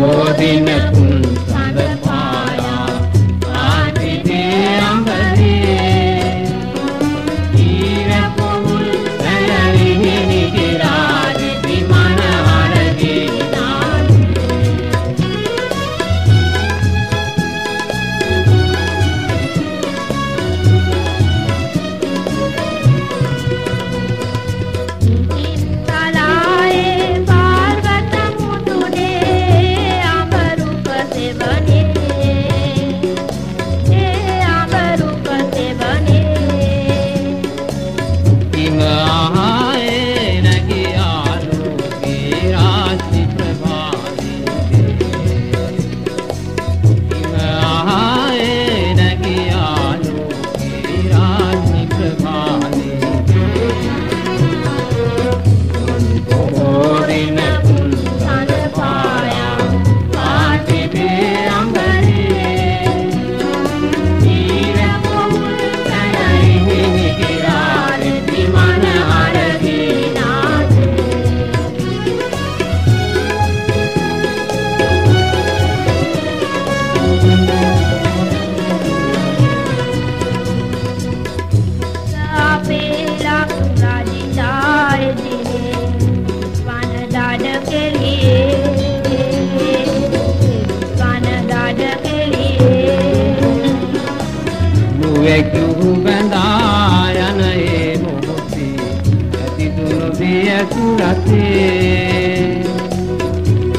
හෝදිනැතුන් Thank